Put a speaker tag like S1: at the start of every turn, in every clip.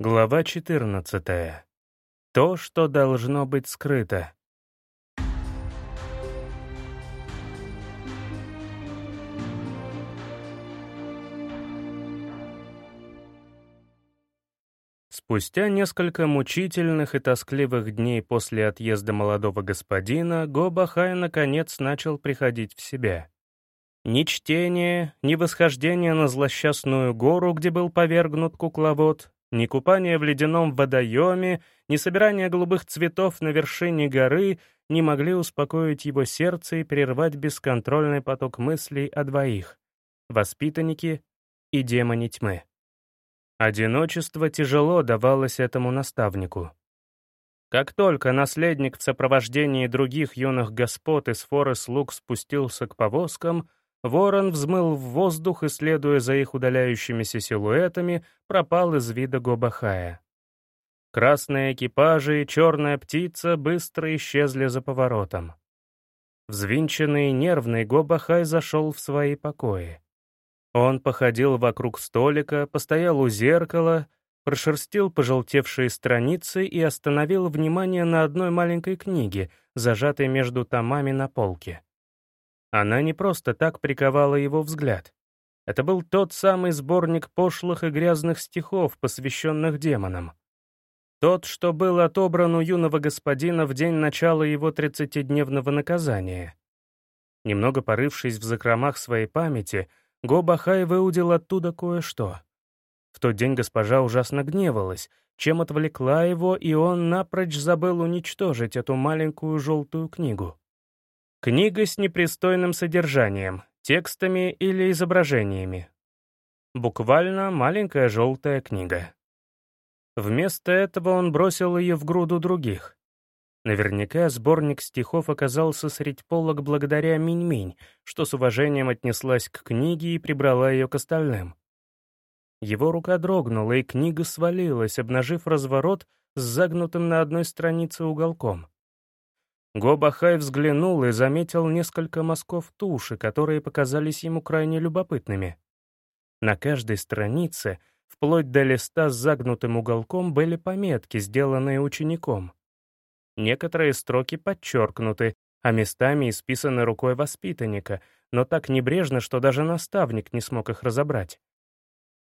S1: Глава 14. То, что должно быть скрыто. Спустя несколько мучительных и тоскливых дней после отъезда молодого господина, Гобахай наконец начал приходить в себя. Ни чтение, ни восхождение на злосчастную гору, где был повергнут кукловод, ни купание в ледяном водоеме, ни собирание голубых цветов на вершине горы не могли успокоить его сердце и прервать бесконтрольный поток мыслей о двоих — воспитаннике и демоне тьмы. Одиночество тяжело давалось этому наставнику. Как только наследник в сопровождении других юных господ из форы слуг спустился к повозкам, Ворон взмыл в воздух и, следуя за их удаляющимися силуэтами, пропал из вида Гобахая. Красные экипажи и черная птица быстро исчезли за поворотом. Взвинченный и нервный Гобахай зашел в свои покои. Он походил вокруг столика, постоял у зеркала, прошерстил пожелтевшие страницы и остановил внимание на одной маленькой книге, зажатой между томами на полке. Она не просто так приковала его взгляд. Это был тот самый сборник пошлых и грязных стихов, посвященных демонам. Тот, что был отобран у юного господина в день начала его тридцатидневного наказания. Немного порывшись в закромах своей памяти, Гобахай выудил оттуда кое-что. В тот день госпожа ужасно гневалась, чем отвлекла его, и он напрочь забыл уничтожить эту маленькую желтую книгу. Книга с непристойным содержанием, текстами или изображениями. Буквально маленькая желтая книга. Вместо этого он бросил ее в груду других. Наверняка сборник стихов оказался средь полок благодаря Минь-Минь, что с уважением отнеслась к книге и прибрала ее к остальным. Его рука дрогнула, и книга свалилась, обнажив разворот с загнутым на одной странице уголком. Гобахай взглянул и заметил несколько мазков туши, которые показались ему крайне любопытными. На каждой странице, вплоть до листа с загнутым уголком, были пометки, сделанные учеником. Некоторые строки подчеркнуты, а местами исписаны рукой воспитанника, но так небрежно, что даже наставник не смог их разобрать.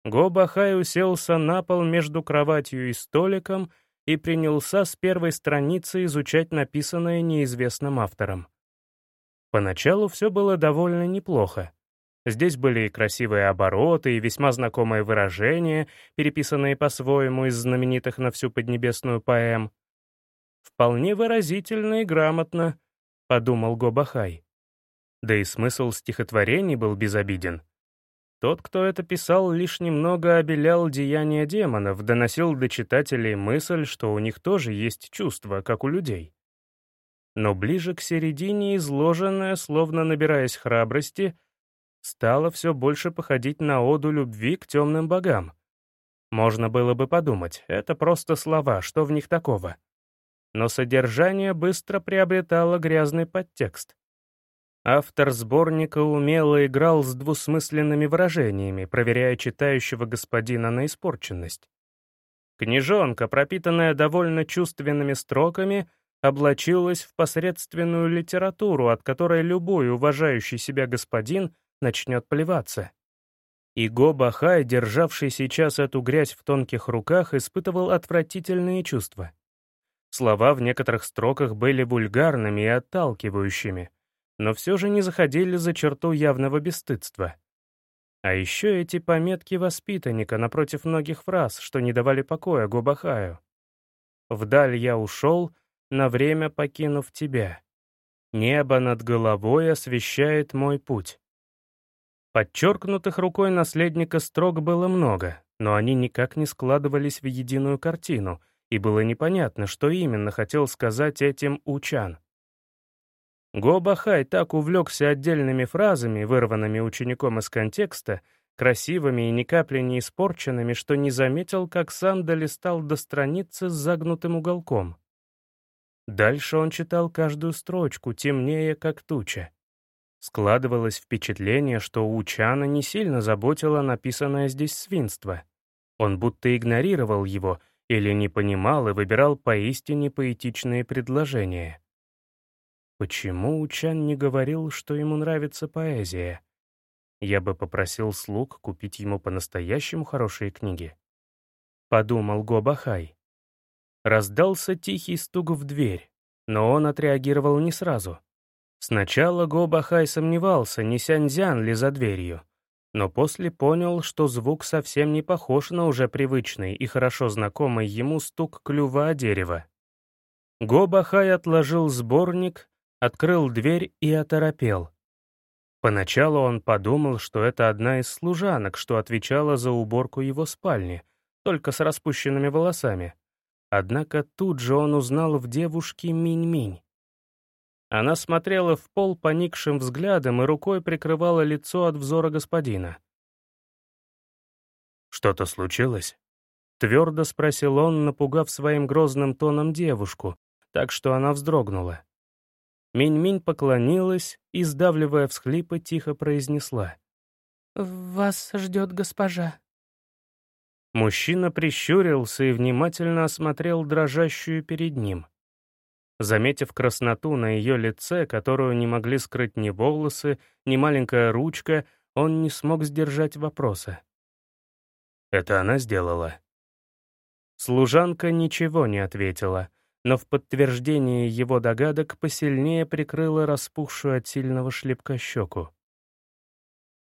S1: Гобахай уселся на пол между кроватью и столиком и принялся с первой страницы изучать написанное неизвестным автором. Поначалу все было довольно неплохо. Здесь были и красивые обороты, и весьма знакомые выражения, переписанные по-своему из знаменитых на всю Поднебесную поэм. «Вполне выразительно и грамотно», — подумал Гобахай. Да и смысл стихотворений был безобиден. Тот, кто это писал, лишь немного обелял деяния демонов, доносил до читателей мысль, что у них тоже есть чувства, как у людей. Но ближе к середине изложенное, словно набираясь храбрости, стало все больше походить на оду любви к темным богам. Можно было бы подумать, это просто слова, что в них такого? Но содержание быстро приобретало грязный подтекст. Автор сборника умело играл с двусмысленными выражениями, проверяя читающего господина на испорченность. Книжонка, пропитанная довольно чувственными строками, облачилась в посредственную литературу, от которой любой уважающий себя господин начнет плеваться. И Го Бахай, державший сейчас эту грязь в тонких руках, испытывал отвратительные чувства. Слова в некоторых строках были вульгарными и отталкивающими — но все же не заходили за черту явного бесстыдства. А еще эти пометки воспитанника напротив многих фраз, что не давали покоя Губахаю. «Вдаль я ушел, на время покинув тебя. Небо над головой освещает мой путь». Подчеркнутых рукой наследника строк было много, но они никак не складывались в единую картину, и было непонятно, что именно хотел сказать этим Учан. Гобахай так увлекся отдельными фразами, вырванными учеником из контекста, красивыми и ни капли не испорченными, что не заметил, как сам долистал до страницы с загнутым уголком. Дальше он читал каждую строчку, темнее, как туча. Складывалось впечатление, что у Учана не сильно заботило написанное здесь свинство. Он будто игнорировал его или не понимал и выбирал поистине поэтичные предложения. Почему Учан не говорил, что ему нравится поэзия? Я бы попросил слуг купить ему по-настоящему хорошие книги. Подумал Гобахай. Раздался тихий стук в дверь, но он отреагировал не сразу. Сначала Гобахай сомневался, не Сяньзян ли за дверью, но после понял, что звук совсем не похож на уже привычный и хорошо знакомый ему стук клюва о дерево. Гобахай отложил сборник, открыл дверь и оторопел. Поначалу он подумал, что это одна из служанок, что отвечала за уборку его спальни, только с распущенными волосами. Однако тут же он узнал в девушке Минь-Минь. Она смотрела в пол поникшим взглядом и рукой прикрывала лицо от взора господина. «Что-то случилось?» — твердо спросил он, напугав своим грозным тоном девушку, так что она вздрогнула. Минь-Минь поклонилась и, сдавливая всхлипы, тихо произнесла.
S2: «Вас ждет госпожа».
S1: Мужчина прищурился и внимательно осмотрел дрожащую перед ним. Заметив красноту на ее лице, которую не могли скрыть ни волосы, ни маленькая ручка, он не смог сдержать вопроса. «Это она сделала?» Служанка ничего не ответила — но в подтверждение его догадок посильнее прикрыла распухшую от сильного шлепка щеку.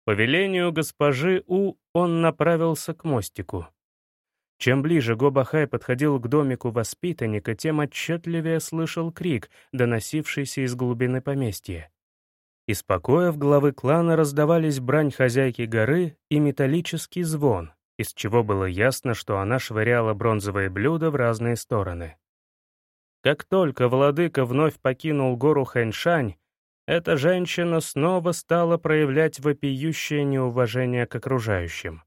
S1: По велению госпожи У он направился к мостику. Чем ближе Гобахай подходил к домику воспитанника, тем отчетливее слышал крик, доносившийся из глубины поместья. Из покоев главы клана раздавались брань хозяйки горы и металлический звон, из чего было ясно, что она швыряла бронзовые блюда в разные стороны. Как только владыка вновь покинул гору Хэньшань, эта женщина снова стала проявлять вопиющее неуважение к окружающим.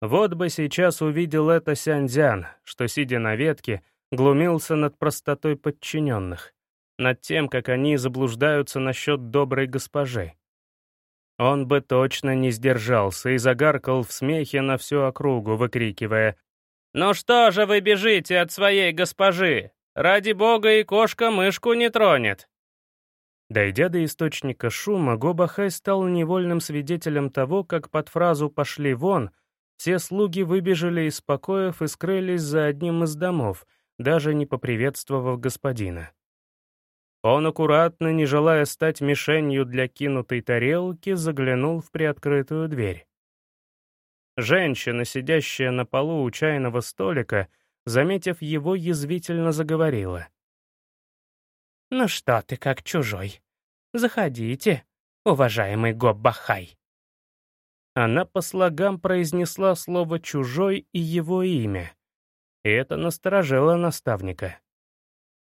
S1: Вот бы сейчас увидел это Сяньцзян, что, сидя на ветке, глумился над простотой подчиненных, над тем, как они заблуждаются насчет доброй госпожи. Он бы точно не сдержался и загаркал в смехе на всю округу, выкрикивая «Ну что же вы бежите от своей госпожи? Ради бога и кошка мышку не тронет!» Дойдя до источника шума, Гобахай стал невольным свидетелем того, как под фразу «пошли вон» все слуги выбежали из покоев и скрылись за одним из домов, даже не поприветствовав господина. Он аккуратно, не желая стать мишенью для кинутой тарелки, заглянул в приоткрытую дверь. Женщина, сидящая на полу у чайного столика, — заметив его, язвительно заговорила. «Ну что ты как чужой? Заходите, уважаемый Гоббахай». Она по слогам произнесла слово «чужой» и его имя. И это насторожило наставника.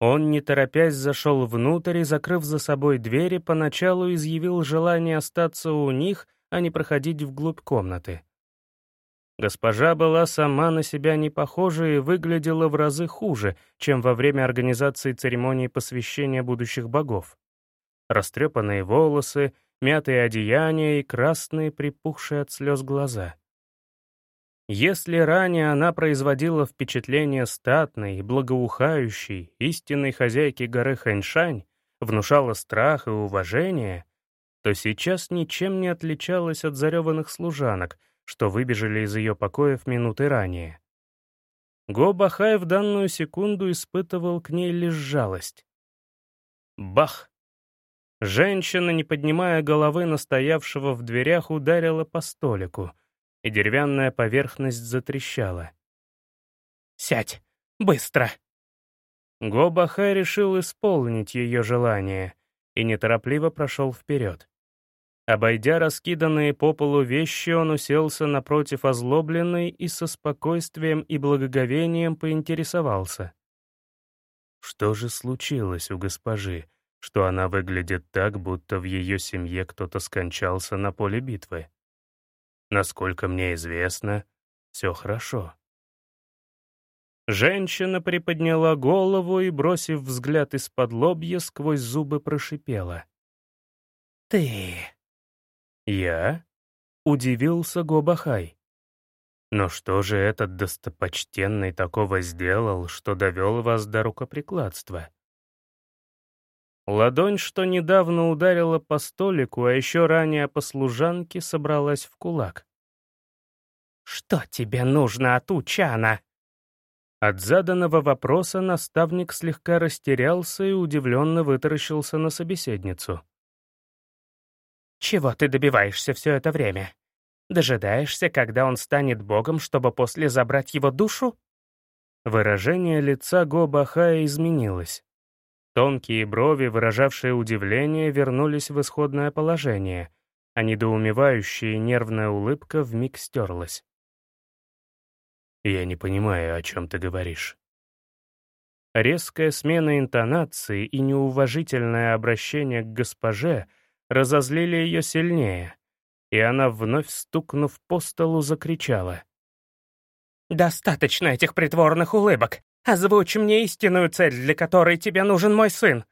S1: Он, не торопясь, зашел внутрь и, закрыв за собой двери, поначалу изъявил желание остаться у них, а не проходить вглубь комнаты. Госпожа была сама на себя не похожа и выглядела в разы хуже, чем во время организации церемонии посвящения будущих богов. Растрепанные волосы, мятые одеяния и красные, припухшие от слез глаза. Если ранее она производила впечатление статной, благоухающей, истинной хозяйки горы Хэньшань, внушала страх и уважение, то сейчас ничем не отличалась от зареванных служанок — что выбежали из ее покоев минуты ранее. Го Бахай в данную секунду испытывал к ней лишь жалость. Бах! Женщина, не поднимая головы настоявшего в дверях, ударила по столику, и деревянная поверхность затрещала. «Сядь! Быстро!» Го Бахай решил исполнить ее желание и неторопливо прошел вперед. Обойдя раскиданные по полу вещи, он уселся напротив озлобленной и со спокойствием и благоговением поинтересовался. Что же случилось у госпожи, что она выглядит так, будто в ее семье кто-то скончался на поле битвы? Насколько мне известно, все хорошо. Женщина приподняла голову и, бросив взгляд из-под лобья, сквозь зубы прошипела. «Ты...» «Я?» — удивился Гобахай. Но что же этот достопочтенный такого сделал, что довел вас до рукоприкладства? Ладонь, что недавно ударила по столику, а еще ранее по служанке, собралась в кулак.
S2: «Что тебе нужно от Учана?»
S1: От заданного вопроса наставник слегка растерялся и удивленно вытаращился на собеседницу.
S2: «Чего ты добиваешься все это время? Дожидаешься, когда он станет богом, чтобы после забрать его душу?»
S1: Выражение лица Гобахая изменилось. Тонкие брови, выражавшие удивление, вернулись в исходное положение, а недоумевающая нервная улыбка вмиг стерлась. «Я не понимаю, о чем ты говоришь». Резкая смена интонации и неуважительное обращение к госпоже разозлили ее сильнее, и она, вновь стукнув по столу, закричала.
S2: «Достаточно этих притворных улыбок! Озвучь мне истинную цель, для которой тебе нужен мой сын!»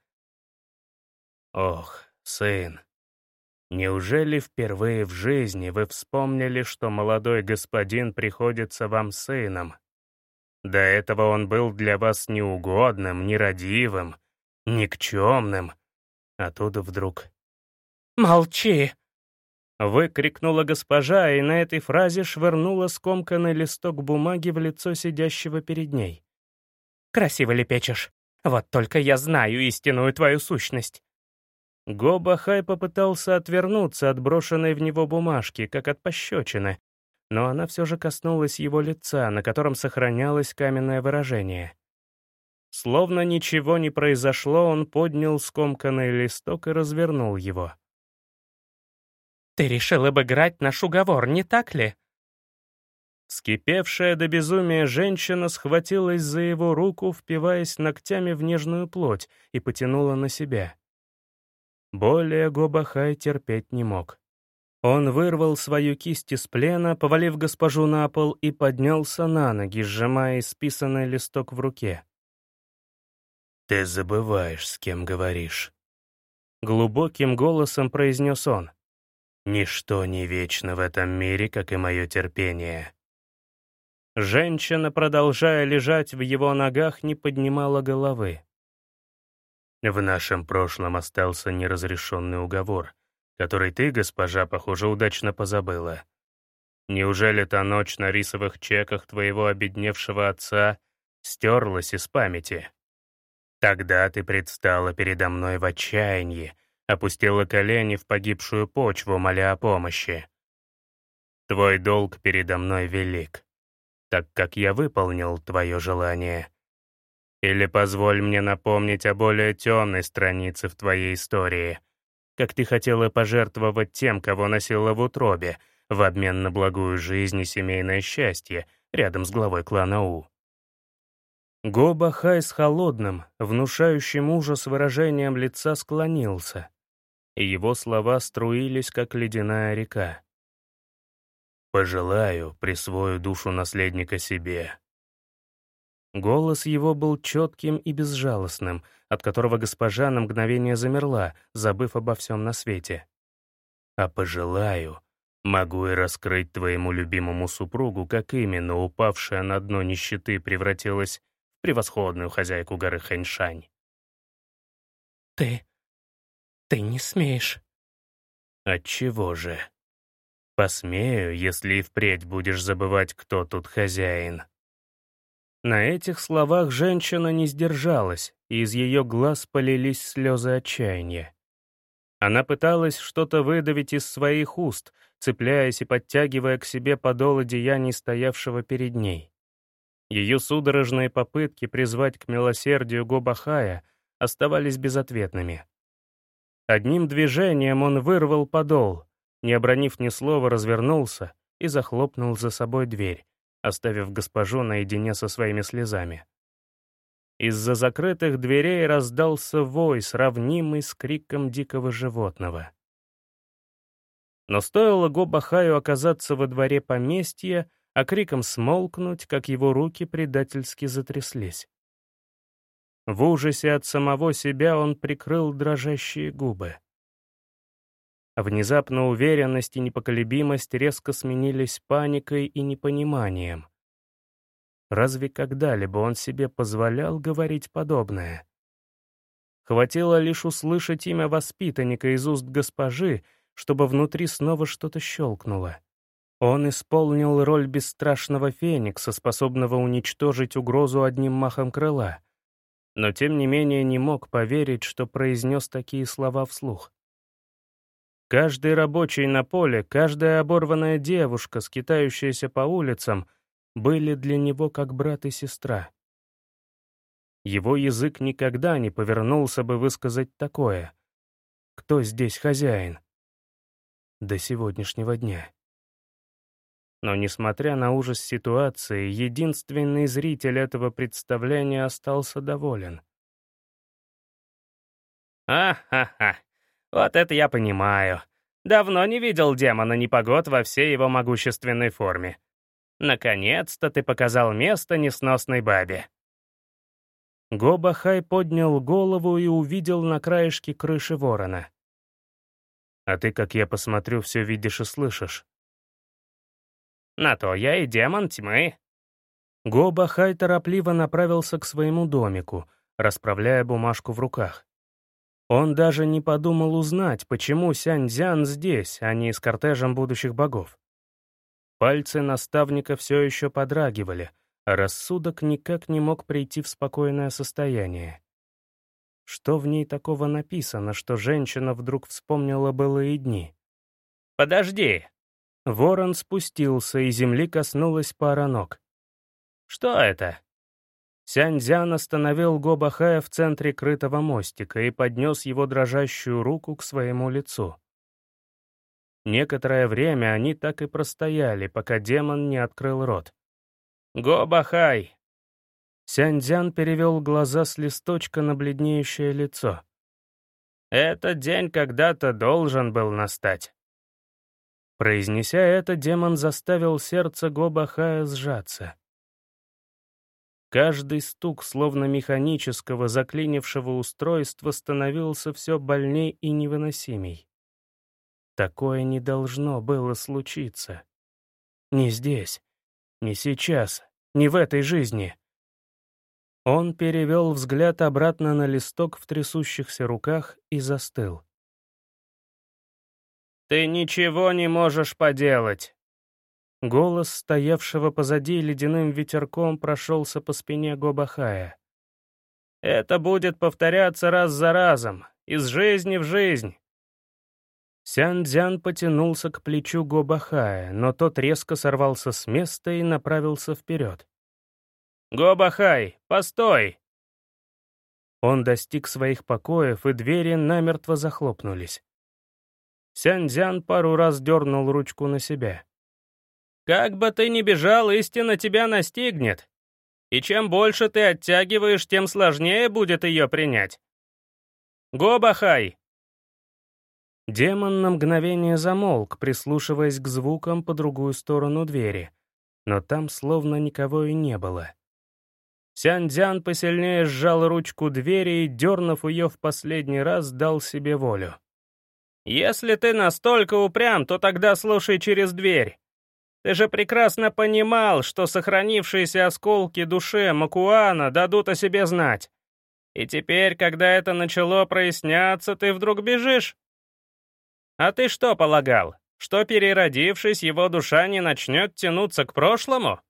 S1: «Ох, сын, Неужели впервые в жизни вы вспомнили, что молодой господин приходится вам сыном? До этого он был для вас неугодным, нерадивым, никчемным. А тут вдруг...
S2: «Молчи!»
S1: Выкрикнула госпожа и на этой фразе швырнула скомканный листок бумаги в лицо сидящего перед ней.
S2: «Красиво лепечешь. Вот только я знаю истинную твою сущность.
S1: Гобахай попытался отвернуться от брошенной в него бумажки, как от пощечины, но она все же коснулась его лица, на котором сохранялось каменное выражение. Словно ничего не произошло, он поднял скомканный листок и развернул его.
S2: «Ты решил обыграть наш уговор, не так ли?»
S1: Скипевшая до безумия женщина схватилась за его руку, впиваясь ногтями в нежную плоть, и потянула на себя. Более Гобахай терпеть не мог. Он вырвал свою кисть из плена, повалив госпожу на пол, и поднялся на ноги, сжимая исписанный листок в руке. «Ты забываешь, с кем говоришь», — глубоким голосом произнес он. «Ничто не вечно в этом мире, как и мое терпение». Женщина, продолжая лежать в его ногах, не поднимала головы. В нашем прошлом остался неразрешенный уговор, который ты, госпожа, похоже, удачно позабыла. Неужели та ночь на рисовых чеках твоего обедневшего отца стерлась из памяти? Тогда ты предстала передо мной в отчаянии, опустила колени в погибшую почву, моля о помощи. Твой долг передо мной велик, так как я выполнил твое желание — или позволь мне напомнить о более темной странице в твоей истории, как ты хотела пожертвовать тем, кого носила в утробе, в обмен на благую жизнь и семейное счастье рядом с главой клана У. Гоба Хай с холодным, внушающим ужас выражением лица склонился, и его слова струились, как ледяная река. «Пожелаю, присвою душу наследника себе, Голос его был четким и безжалостным, от которого госпожа на мгновение замерла, забыв обо всем на свете. «А пожелаю, могу и раскрыть твоему любимому супругу, как именно упавшая на дно нищеты превратилась в превосходную хозяйку горы Хэньшань».
S2: «Ты... ты не смеешь».
S1: «Отчего же? Посмею, если и впредь будешь забывать, кто тут хозяин». На этих словах женщина не сдержалась, и из ее глаз полились слезы отчаяния. Она пыталась что-то выдавить из своих уст, цепляясь и подтягивая к себе подол одеяний стоявшего перед ней. Ее судорожные попытки призвать к милосердию Гобахая оставались безответными. Одним движением он вырвал подол, не обронив ни слова, развернулся и захлопнул за собой дверь, оставив госпожу наедине со своими слезами. Из-за закрытых дверей раздался вой, сравнимый с криком дикого животного. Но стоило Гобахаю оказаться во дворе поместья, а криком смолкнуть, как его руки предательски затряслись. В ужасе от самого себя он прикрыл дрожащие губы. Внезапно уверенность и непоколебимость резко сменились паникой и непониманием. Разве когда-либо он себе позволял говорить подобное? Хватило лишь услышать имя воспитанника из уст госпожи, чтобы внутри снова что-то щелкнуло. Он исполнил роль бесстрашного феникса, способного уничтожить угрозу одним махом крыла, но тем не менее не мог поверить, что произнес такие слова вслух. Каждый рабочий на поле, каждая оборванная девушка, скитающаяся по улицам, были для него как брат и сестра. Его язык никогда не повернулся бы высказать такое. Кто здесь хозяин? До сегодняшнего дня. Но, несмотря на ужас ситуации, единственный зритель этого представления остался доволен.
S2: «А-ха-ха, вот это я понимаю. Давно не видел демона непогод во всей его могущественной форме. Наконец-то ты показал место несносной бабе».
S1: Гобахай поднял голову и увидел на краешке крыши ворона. «А ты, как я посмотрю, все видишь и слышишь».
S2: «На то я и демон тьмы».
S1: Гобахай торопливо направился к своему домику, расправляя бумажку в руках. Он даже не подумал узнать, почему Сяньцзян здесь, а не с кортежем будущих богов. Пальцы наставника все еще подрагивали, а рассудок никак не мог прийти в спокойное состояние. Что в ней такого написано, что женщина вдруг вспомнила былые дни?
S2: «Подожди!»
S1: Ворон спустился, и земли коснулась пара ног.
S2: «Что это?»
S1: Сяньцзян остановил Гобахая в центре крытого мостика и поднес его дрожащую руку к своему лицу. Некоторое время они так и простояли, пока демон не открыл рот.
S2: «Гобахай!»
S1: Сяньцзян перевел глаза с листочка на бледнеющее лицо.
S2: «Этот день когда-то должен был настать».
S1: Произнеся это, демон заставил сердце Гобахая сжаться. Каждый стук, словно механического, заклинившего устройства, становился все больней и невыносимей. Такое не должно было случиться. Не здесь, не сейчас, не в этой жизни. Он перевел взгляд обратно на листок в трясущихся руках и застыл.
S2: «Ты ничего не можешь поделать!»
S1: Голос стоявшего позади ледяным ветерком прошелся по спине Гобахая.
S2: «Это будет повторяться раз за разом, из жизни в жизнь».
S1: Сян-Дзян потянулся к плечу Гобахая, но тот резко сорвался с места и направился вперед.
S2: «Гобахай, постой!»
S1: Он достиг своих покоев, и двери намертво захлопнулись. Сянь-Дзян пару раз дернул ручку на себя.
S2: Как бы ты ни бежал, истина тебя настигнет. И чем больше ты оттягиваешь, тем сложнее будет ее принять. Гобахай!»
S1: Демон на мгновение замолк, прислушиваясь к звукам по другую сторону двери, но там словно никого и не было. Сян-Дзян посильнее сжал ручку двери и, дернув ее в последний раз, дал себе волю.
S2: «Если ты настолько упрям, то тогда слушай через дверь. Ты же прекрасно понимал, что сохранившиеся осколки души Макуана дадут о себе знать. И теперь, когда это начало проясняться, ты вдруг бежишь? А ты что полагал, что, переродившись, его душа не начнет тянуться к прошлому?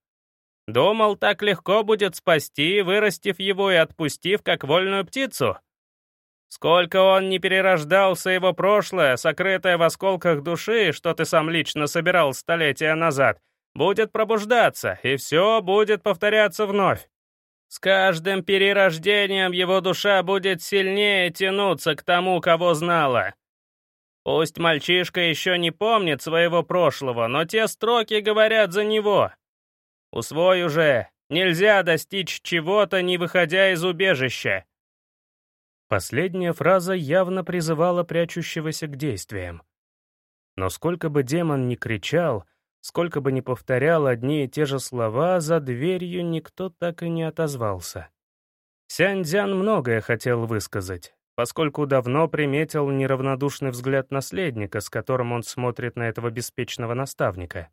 S2: Думал, так легко будет спасти, вырастив его и отпустив, как вольную птицу? Сколько он не перерождался, его прошлое, сокрытое в осколках души, что ты сам лично собирал столетия назад, будет пробуждаться, и все будет повторяться вновь. С каждым перерождением его душа будет сильнее тянуться к тому, кого знала. Пусть мальчишка еще не помнит своего прошлого, но те строки говорят за него. Усвой уже, нельзя достичь чего-то, не выходя из убежища.
S1: Последняя фраза явно призывала прячущегося к действиям. Но сколько бы демон ни кричал, сколько бы ни повторял одни и те же слова, за дверью никто так и не отозвался. Сяньцзян многое хотел высказать, поскольку давно приметил неравнодушный взгляд наследника, с которым он смотрит на этого беспечного наставника.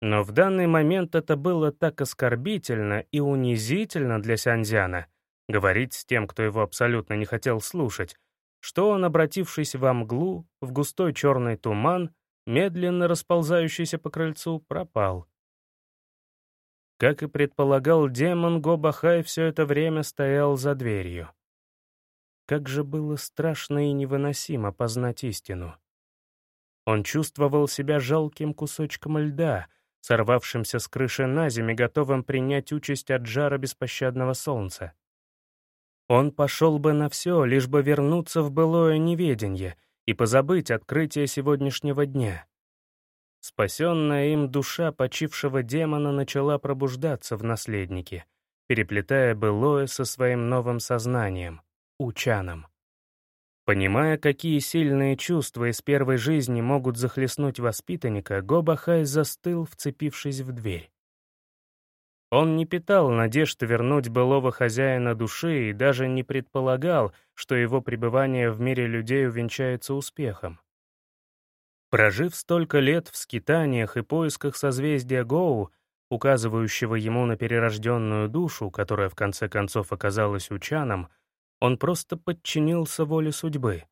S1: Но в данный момент это было так оскорбительно и унизительно для Сянзяна говорить с тем, кто его абсолютно не хотел слушать, что он, обратившись во мглу, в густой черный туман, медленно расползающийся по крыльцу, пропал. Как и предполагал демон, Гобахай все это время стоял за дверью. Как же было страшно и невыносимо познать истину. Он чувствовал себя жалким кусочком льда, сорвавшимся с крыши на землю, готовым принять участь от жара беспощадного солнца. Он пошел бы на все, лишь бы вернуться в былое неведенье и позабыть открытие сегодняшнего дня. Спасенная им душа почившего демона начала пробуждаться в наследнике, переплетая былое со своим новым сознанием — Учаном. Понимая, какие сильные чувства из первой жизни могут захлестнуть воспитанника, Гобахай застыл, вцепившись в дверь. Он не питал надежд вернуть былого хозяина души и даже не предполагал, что его пребывание в мире людей увенчается успехом. Прожив столько лет в скитаниях и поисках созвездия Гоу, указывающего ему на перерожденную душу, которая в конце концов оказалась учаном, он просто подчинился воле судьбы.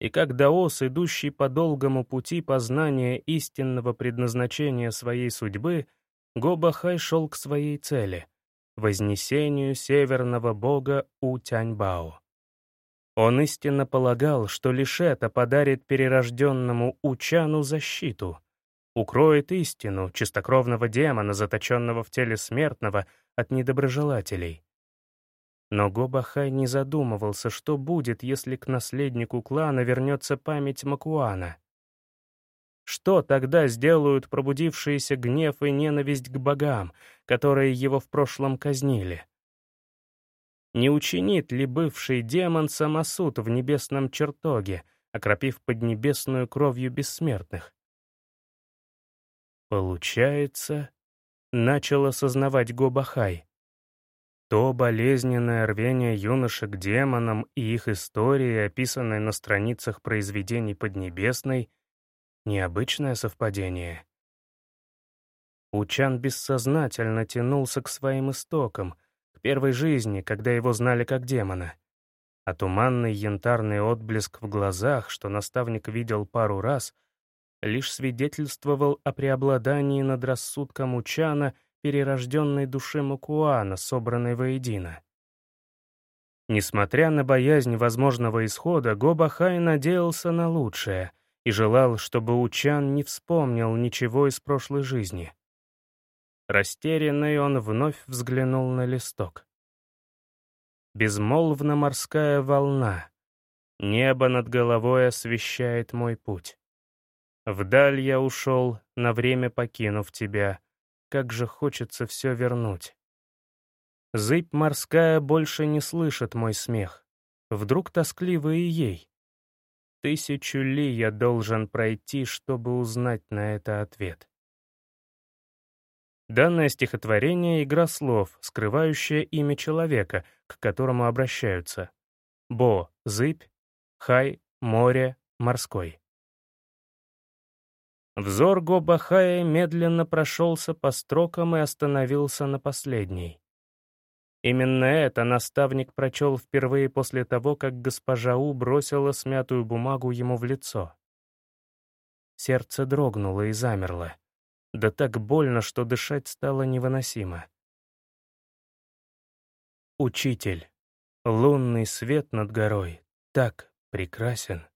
S1: И как даос, идущий по долгому пути познания истинного предназначения своей судьбы, Гобахай шел к своей цели — вознесению северного бога У-Тяньбао. Он истинно полагал, что лишь это подарит перерожденному Учану защиту, укроет истину чистокровного демона, заточенного в теле смертного, от недоброжелателей. Но Гобахай не задумывался, что будет, если к наследнику клана вернется память Макуана. Что тогда сделают пробудившиеся гнев и ненависть к богам, которые его в прошлом казнили? Не учинит ли бывший демон самосуд в небесном чертоге, окропив поднебесную кровью бессмертных? Получается, начал осознавать Гобахай, то болезненное рвение юношек к демонам и их истории, описанные на страницах произведений Поднебесной, необычное совпадение. Учан бессознательно тянулся к своим истокам, к первой жизни, когда его знали как демона. А туманный янтарный отблеск в глазах, что наставник видел пару раз, лишь свидетельствовал о преобладании над рассудком Учана перерожденной души Макуана, собранной воедино. Несмотря на боязнь возможного исхода, Гобахай надеялся на лучшее и желал, чтобы Учан не вспомнил ничего из прошлой жизни. Растерянный он вновь взглянул на листок. Безмолвна морская волна. Небо над головой освещает мой путь. Вдаль я ушел, на время покинув тебя — как же хочется все вернуть. Зыбь морская больше не слышит мой смех. Вдруг тоскливо и ей. Тысячу ли я должен пройти, чтобы узнать на это ответ? Данное стихотворение — игра слов, скрывающая имя человека, к которому обращаются. Бо — зыбь, хай — море, морской. Взор Гобахая медленно прошелся по строкам и остановился на последней. Именно это наставник прочел впервые после того, как госпожа У бросила смятую бумагу ему в лицо. Сердце дрогнуло и замерло. Да так больно, что дышать стало невыносимо. Учитель, лунный свет над горой так прекрасен.